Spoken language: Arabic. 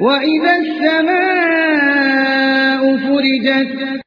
وإذا السماء فرجت